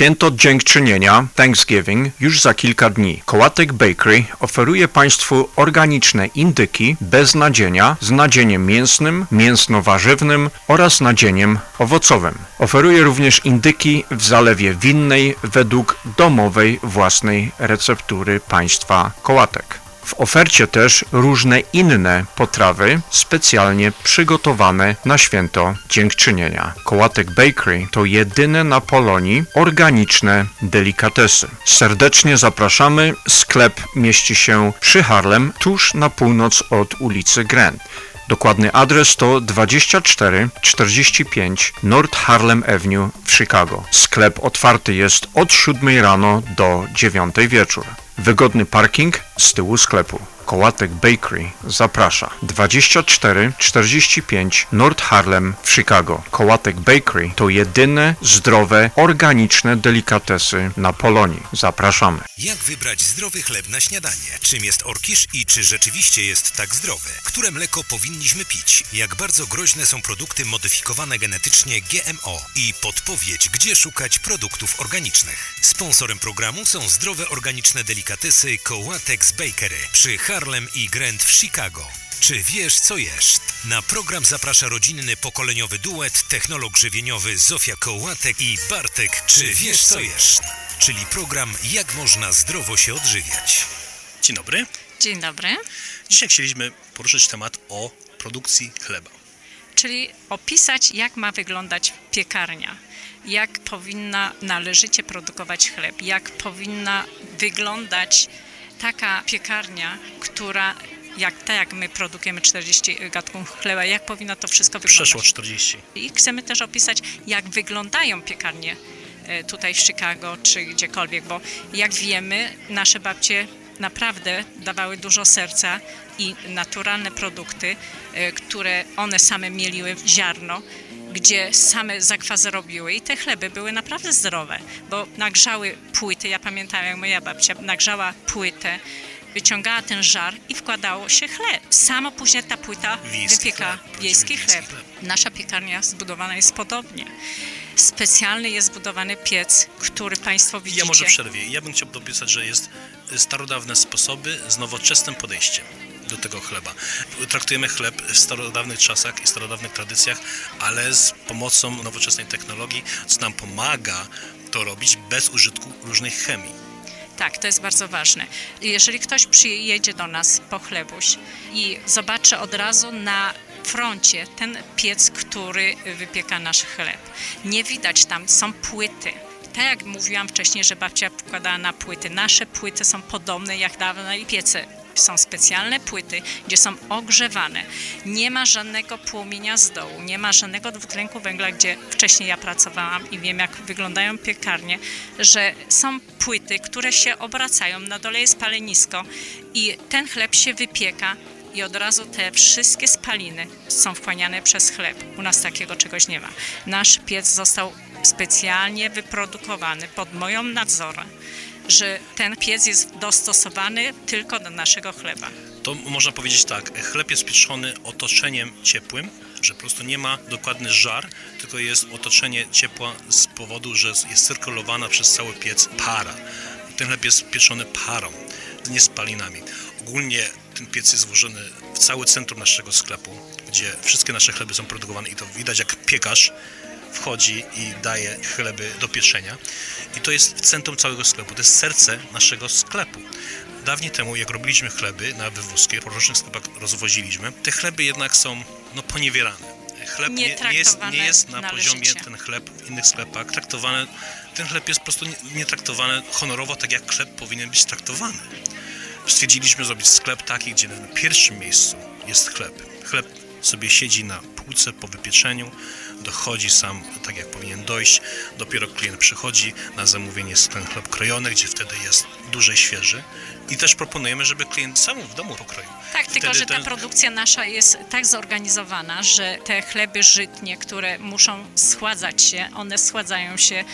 Święto Dziękczynienia, Thanksgiving, już za kilka dni. Kołatek Bakery oferuje Państwu organiczne indyki bez nadzienia z nadzieniem mięsnym, mięsno-warzywnym oraz nadzieniem owocowym. Oferuje również indyki w zalewie winnej według domowej własnej receptury państwa Kołatek. W ofercie też różne inne potrawy specjalnie przygotowane na święto dziękczynienia. Kołatek Bakery to jedyne na Polonii organiczne delikatesy. Serdecznie zapraszamy. Sklep mieści się przy Harlem, tuż na północ od ulicy Grand. Dokładny adres to 2445 North Harlem Avenue w Chicago. Sklep otwarty jest od 7 rano do 9 wieczór. Wygodny parking z tyłu sklepu. Kołatek Bakery zaprasza 2445 North Harlem w Chicago. Kołatek Bakery to jedyne zdrowe, organiczne delikatesy na Polonii. Zapraszamy. Jak wybrać zdrowy chleb na śniadanie? Czym jest orkisz i czy rzeczywiście jest tak zdrowy? Które mleko powinniśmy pić? Jak bardzo groźne są produkty modyfikowane genetycznie GMO? I podpowiedź, gdzie szukać produktów organicznych. Sponsorem programu są zdrowe organiczne delikatesy Kołatex Bakery przy Harlem i Grand w Chicago. Czy wiesz, co jesz? Na program zaprasza rodzinny pokoleniowy duet, technolog żywieniowy Zofia Kołatek i Bartek Czy wiesz, co jesz? Czyli program Jak można zdrowo się odżywiać. Dzień dobry. Dzień dobry. Dzisiaj chcieliśmy poruszyć temat o produkcji chleba. Czyli opisać, jak ma wyglądać piekarnia, jak powinna należycie produkować chleb, jak powinna wyglądać taka piekarnia, która, jak tak jak my produkujemy 40 gatunków chleba, jak powinno to wszystko wyglądać. Przeszło 40. I chcemy też opisać, jak wyglądają piekarnie e, tutaj w Chicago czy gdziekolwiek, bo jak wiemy, nasze babcie naprawdę dawały dużo serca i naturalne produkty, e, które one same mieliły ziarno, gdzie same zakwazy robiły i te chleby były naprawdę zdrowe, bo nagrzały płyty, ja pamiętam jak moja babcia nagrzała płytę, wyciągała ten żar i wkładało się chleb. Samo później ta płyta Wiejski wypieka chleb, wiejski chleb. Nasza piekarnia zbudowana jest podobnie. Specjalny jest zbudowany piec, który Państwo widzicie. Ja może przerwie. Ja bym chciał dopisać, że jest starodawne sposoby z nowoczesnym podejściem do tego chleba. Traktujemy chleb w starodawnych czasach i starodawnych tradycjach, ale z pomocą nowoczesnej technologii, co nam pomaga to robić bez użytku różnej chemii. Tak, to jest bardzo ważne. Jeżeli ktoś przyjedzie do nas po chlebuś i zobaczy od razu na froncie ten piec, który wypieka nasz chleb. Nie widać tam, są płyty. Tak jak mówiłam wcześniej, że babcia wkładała na płyty. Nasze płyty są podobne jak dawne piece. Są specjalne płyty, gdzie są ogrzewane. Nie ma żadnego płomienia z dołu, nie ma żadnego dwutlenku węgla, gdzie wcześniej ja pracowałam i wiem, jak wyglądają piekarnie, że są płyty, które się obracają, na dole jest palenisko i ten chleb się wypieka i od razu te wszystkie spaliny są wchłaniane przez chleb. U nas takiego czegoś nie ma. Nasz piec został specjalnie wyprodukowany pod moją nadzorem, że ten piec jest dostosowany tylko do naszego chleba. To można powiedzieć tak, chleb jest pieczony otoczeniem ciepłym, że po prostu nie ma dokładny żar, tylko jest otoczenie ciepła z powodu, że jest cyrkulowana przez cały piec para. Ten chleb jest pieczony parą, nie spalinami. Ogólnie ten piec jest włożony w całe centrum naszego sklepu, gdzie wszystkie nasze chleby są produkowane i to widać jak piekarz wchodzi i daje chleby do pieczenia. I to jest w centrum całego sklepu, to jest serce naszego sklepu. Dawniej temu, jak robiliśmy chleby na wywózkie, po różnych sklepach rozwoziliśmy, te chleby jednak są no, poniewierane. Chleb Nie nie, jest, nie jest na poziomie ten chleb w innych sklepach traktowany. Ten chleb jest po prostu nie, nie traktowany honorowo, tak jak chleb powinien być traktowany. Stwierdziliśmy zrobić sklep taki, gdzie na pierwszym miejscu jest chleb. Chleb sobie siedzi na półce po wypieczeniu, dochodzi sam tak jak powinien dojść. Dopiero klient przychodzi na zamówienie jest ten chleb krojony, gdzie wtedy jest dłużej świeży. I też proponujemy, żeby klient sam w domu pokroił. Tak, tylko Wtedy że ta ten- produkcja nasza jest tak zorganizowana, że te chleby żytnie, które muszą schładzać się, one schładzają się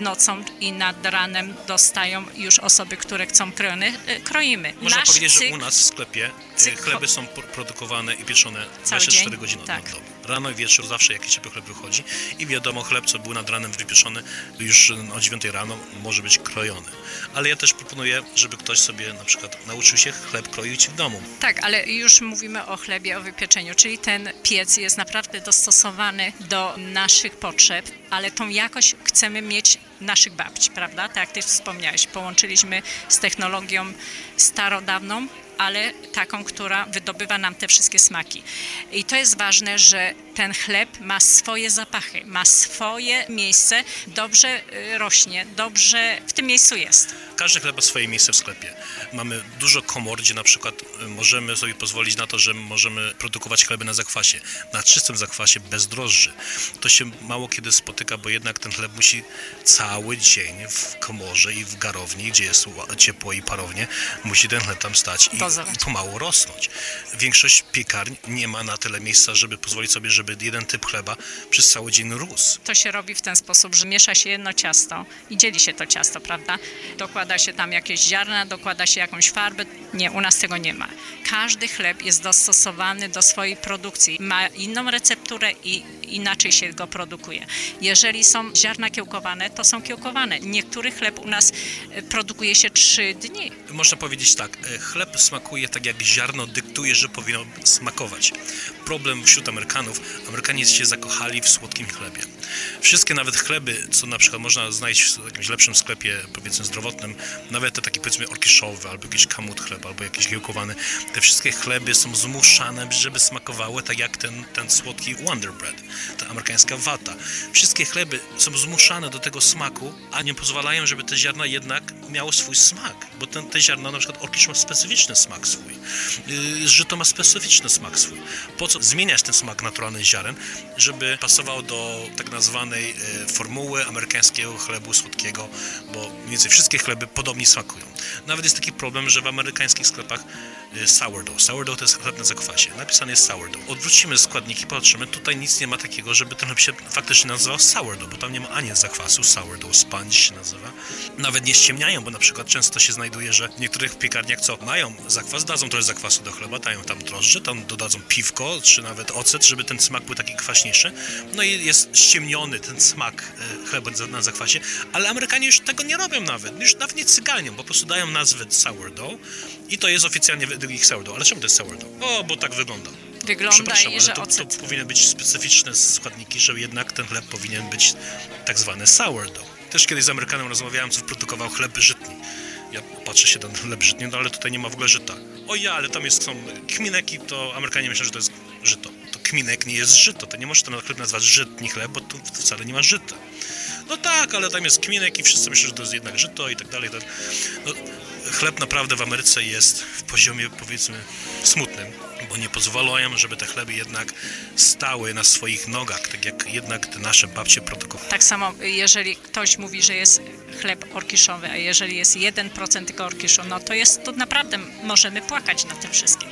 nocą i nad ranem dostają już osoby, które chcą krojone, e, kroimy. Można Nasz powiedzieć, że u nas w sklepie e, chleby są pro- produkowane i pieczone Cały 24 dzień? godziny Tak. na dobę. Rano i wieczór zawsze jakiś ciepły chleb wychodzi i wiadomo, chleb, co był nad ranem wypieczony, już o 9 rano może być krojony. Ale ja też proponuję, żeby ktoś sobie na przykład nauczył się chleb kroić w domu. Tak, ale już mówimy o chlebie, o wypieczeniu, czyli ten piec jest naprawdę dostosowany do naszych potrzeb, ale tą jakość chcemy mieć naszych babci, prawda? Tak jak ty wspomniałeś, połączyliśmy z technologią starodawną, ale taką, która wydobywa nam te wszystkie smaki. I to jest ważne, że ten chleb ma swoje zapachy, ma swoje miejsce, dobrze y, rośnie, dobrze w tym miejscu jest. Każdy chleb ma swoje miejsce w sklepie. Mamy dużo komor, gdzie na przykład możemy sobie pozwolić na to, że możemy produkować chleby na zakwasie, na czystym zakwasie bez drożdży. To się mało kiedy spotyka, bo jednak ten chleb musi cały dzień w komorze i w garowni, gdzie jest ciepło i parownie, musi ten chleb tam stać i Dozować. pomału rosnąć. Większość piekarń nie ma na tyle miejsca, żeby pozwolić sobie, żeby jeden typ chleba przez cały dzień rósł. To się robi w ten sposób, że miesza się jedno ciasto i dzieli się to ciasto, prawda? Dokłada się tam jakieś ziarna, dokłada się jakąś farbę. Nie, u nas tego nie ma. Każdy chleb jest dostosowany do swojej produkcji. Ma inną recepturę i inaczej się go produkuje. Jeżeli są ziarna kiełkowane, to są kiełkowane. Niektóry chleb u nas e, produkuje się trzy dni. Można powiedzieć tak, e, chleb smakuje tak jak ziarno dyktuje, że powinno smakować. Problem wśród Amerykanów, Amerykanie się zakochali w słodkim chlebie. Wszystkie nawet chleby, co na przykład można znaleźć w jakimś lepszym sklepie, powiedzmy zdrowotnym, nawet te takie powiedzmy orkiszowe, albo jakiś kamut chleb, albo jakiś giełkowany, te wszystkie chleby są zmuszane, żeby smakowały tak jak ten, ten słodki Wonder Bread, ta amerykańska wata. Wszystkie chleby są zmuszane do tego smaku, a nie pozwalają, żeby te ziarna jednak miało swój smak, bo ten, te ziarna, na przykład orkisz ma specyficzny smak swój, yy, żyto ma specyficzny smak swój. Po co zmieniać ten smak naturalnych ziaren, żeby pasował do tak nazwanej e, formuły amerykańskiego chlebu słodkiego, bo mniej więcej wszystkie chleby podobnie smakują. Nawet jest taki problem, że w amerykańskich sklepach sourdough, sourdough to jest chleb na zakwasie, napisane jest sourdough. Odwrócimy składniki, patrzymy, tutaj nic nie ma takiego, żeby ten chleb się faktycznie nazywał sourdough, bo tam nie ma ani zakwasu, sourdough sponge się nazywa. Nawet nie ściemniają, bo na przykład często się znajduje, że w niektórych piekarniach co mają zakwas, dadzą trochę zakwasu do chleba, dają tam drożdże, tam dodadzą piwko, czy nawet ocet, żeby ten smak był taki kwaśniejszy. No i jest ściemniony ten smak e, chleba na zakwasie, ale Amerykanie już tego nie robią nawet, już nawet nie cyganią, po prostu dają nazwę sourdough i to jest oficjalnie ich sourdough. Ale czemu to jest sourdough? O, bo tak wygląda. Wygląda Przepraszam, i ale że to, to powinny być specyficzne składniki, że jednak ten chleb powinien być tak zwany sourdough. Też kiedyś z Amerykanem rozmawiałem, co produkował chleb żytni. Ja patrzę się na ten chleb żytni, no ale tutaj nie ma w ogóle żyta. O ja, ale tam jest, są kmineki, to Amerykanie myślą, że to jest żyto. To kminek nie jest żyto, to nie możesz ten chleb nazwać żytni chleb, bo tu wcale nie ma żyta. No tak, ale tam jest kminek i wszyscy myślą, że to jest jednak żyto i tak dalej. tak. No, chleb naprawdę w Ameryce jest w poziomie powiedzmy smutnym, bo nie pozwalają, żeby te chleby jednak stały na swoich nogach, tak jak jednak te nasze babcie produkowały. Tak samo, jeżeli ktoś mówi, że jest chleb orkiszowy, a jeżeli jest 1% tego orkiszu, no to jest to naprawdę możemy płakać na tym wszystkim.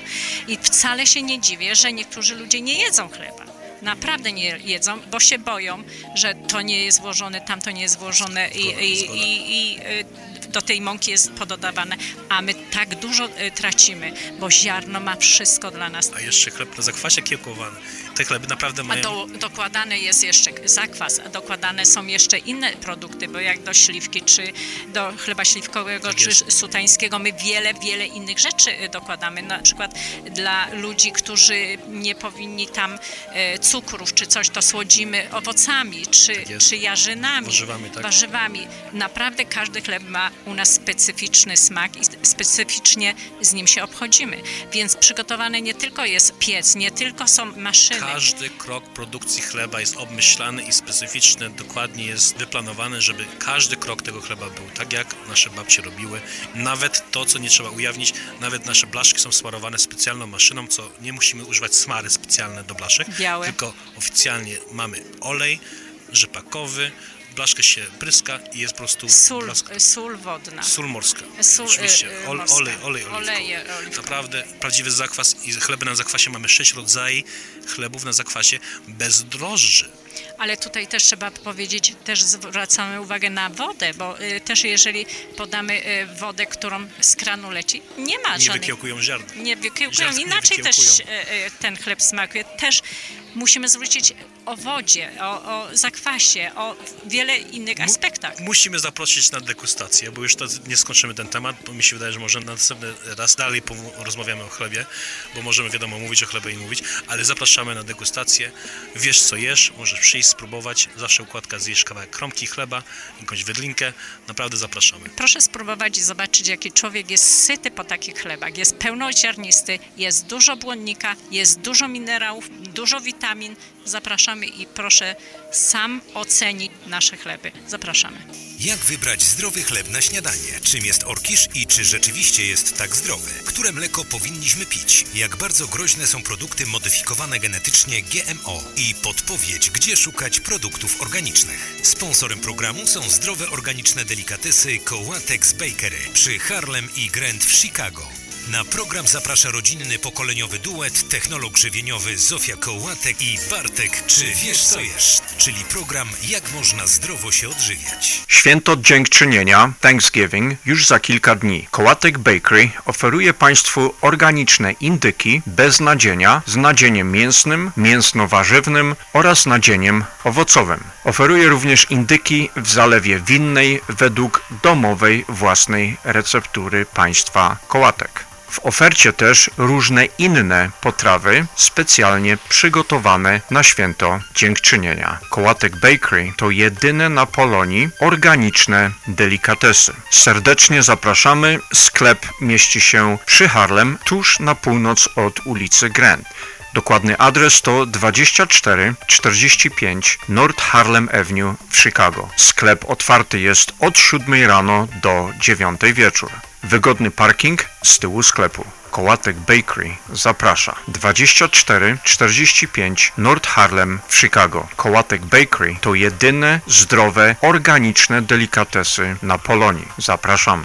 I wcale się nie dziwię, że niektórzy ludzie nie jedzą chleba. Naprawdę nie jedzą, bo się boją, że to nie jest włożone, tam to nie jest włożone i, i, i, i y, do tej mąki jest pododawane, a my tak dużo y, tracimy, bo ziarno ma wszystko dla nas. A jeszcze chleb na zakwasie kiełkowany. Te chleby naprawdę A mają... do, dokładane jest jeszcze zakwas, a dokładane są jeszcze inne produkty, bo jak do śliwki, czy do chleba śliwkowego, Tak czy sutańskiego, my wiele, wiele innych rzeczy y, dokładamy. Na przykład dla ludzi, którzy nie powinni tam e, cukrów, czy coś, to słodzimy owocami, czy, Tak czy jarzynami, Warzywami, tak. warzywami. Naprawdę każdy chleb ma u nas specyficzny smak i specyficznie z nim się obchodzimy. Więc przygotowany nie tylko jest piec, nie tylko są maszyny, Każdy krok produkcji chleba jest obmyślany i specyficzny, dokładnie jest wyplanowany, żeby każdy krok tego chleba był tak, jak nasze babcie robiły. Nawet to, co nie trzeba ujawnić, nawet nasze blaszki są smarowane specjalną maszyną, co nie musimy używać smary specjalne do blaszek, Białe. tylko oficjalnie mamy olej rzepakowy, blaszkę się pryska i jest po prostu Sól, blask- sól wodna. Sól morska. Sól, Oczywiście. y, y, Ol, morska. olej, olej oliwkowy. Oleje oliwkowe. Naprawdę prawdziwy zakwas i chleby na zakwasie mamy sześć rodzajów chlebów na zakwasie bez drożdży. Ale tutaj też trzeba powiedzieć, też zwracamy uwagę na wodę, bo y, też jeżeli podamy y, wodę, którą z kranu leci, nie ma Nie żadnej... wykiełkują ziarna. Nie wykiełkują. Nie Inaczej też wykiełkują. e, e, ten chleb smakuje. Też musimy zwrócić o wodzie, o, o zakwasie, o wiele innych aspektach. Musimy zaprosić na degustację, bo już to nie skończymy ten temat, bo mi się wydaje, że może na następny raz dalej rozmawiamy o chlebie, bo możemy wiadomo mówić o chlebie i mówić, ale zapraszamy na degustację. Wiesz co jesz, możesz przyjść, spróbować. Zawsze układka zjesz kawałek kromki chleba, jakąś wydlinkę. Naprawdę zapraszamy. Proszę spróbować i zobaczyć, jaki człowiek jest syty po takich chlebach. Jest pełnoziarnisty, jest dużo błonnika, jest dużo minerałów, dużo witamin. Zapraszamy i proszę sam ocenić nasze chleby. Zapraszamy. Jak wybrać zdrowy chleb na śniadanie? Czym jest orkisz i czy rzeczywiście jest tak zdrowy? Które mleko powinniśmy pić? Jak bardzo groźne są produkty modyfikowane genetycznie GMO? I podpowiedź, gdzie szukać produktów organicznych. Sponsorem programu są zdrowe organiczne delikatesy Kołatex Bakery przy Harlem i Grant w Chicago. Na program zaprasza rodzinny pokoleniowy duet, technolog żywieniowy Zofia Kołatek i Bartek Czy wiesz co jesz? Czyli program Jak można zdrowo się odżywiać. Święto Dziękczynienia, Thanksgiving, już za kilka dni. Kołatek Bakery oferuje Państwu organiczne indyki bez nadzienia z nadzieniem mięsnym, mięsno-warzywnym oraz nadzieniem owocowym. Oferuje również indyki w zalewie winnej według domowej własnej receptury państwa Kołatek. W ofercie też różne inne potrawy specjalnie przygotowane na święto dziękczynienia. Kołatek Bakery to jedyne na Polonii organiczne delikatesy. Serdecznie zapraszamy. Sklep mieści się przy Harlem, tuż na północ od ulicy Grant. Dokładny adres to 2445 North Harlem Avenue w Chicago. Sklep otwarty jest od 7 rano do 9 wieczór. Wygodny parking z tyłu sklepu. Kołatek Bakery zaprasza. 2445 North Harlem w Chicago. Kołatek Bakery to jedyne zdrowe, organiczne delikatesy na Polonii. Zapraszamy.